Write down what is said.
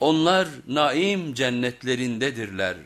Onlar naim cennetlerindedirler.